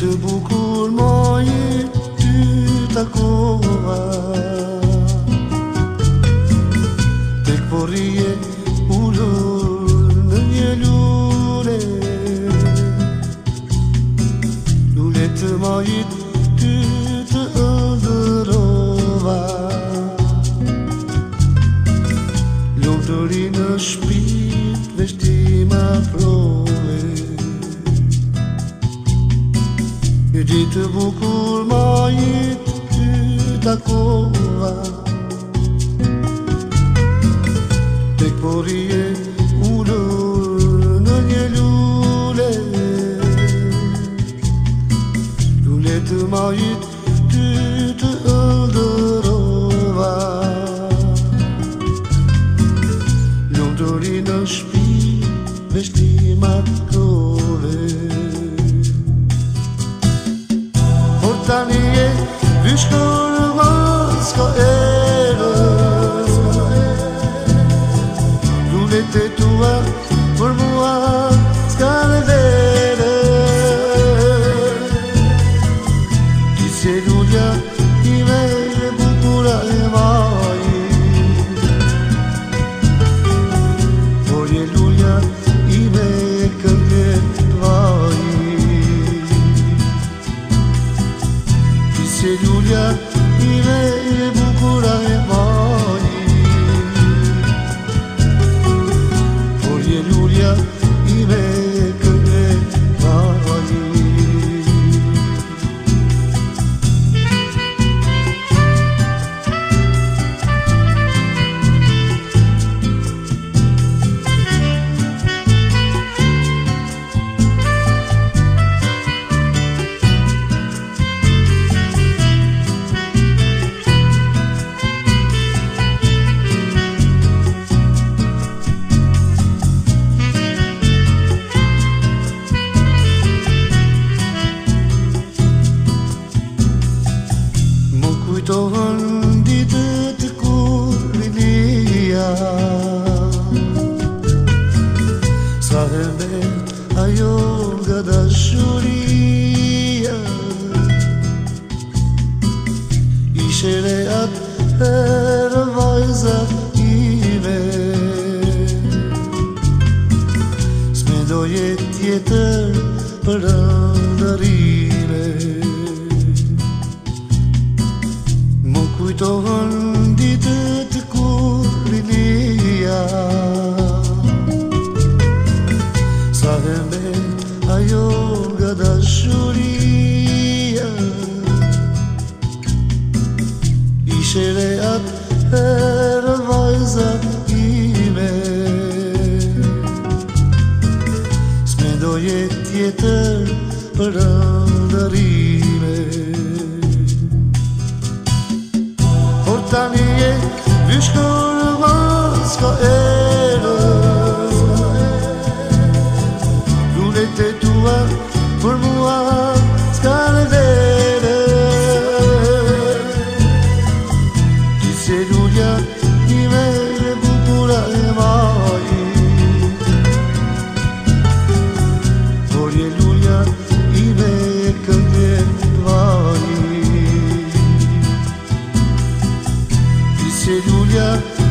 të bukur moje ty takova Tek porrije ullur në një lule të moje ty të ëndërova Lumë të rinë shpit pro Câte bucur mai tut acum Pe porie Quand on va se retrouver, se retrouver. L'on était toi pour moi, ça ne va pas. Qui c'est Julia, qui va être plus pure le moi. Pour elle kujtohen ditët kur rilia Sa hebet ajo nga dashuria Ishe re atë herë vajza ime Sme doje tjetër Shere atë herët vajzat ime S'me do jetë për rëndërime Por tani jetë vyshkërë vëzë ka ere Lurët e tua për mua Santo.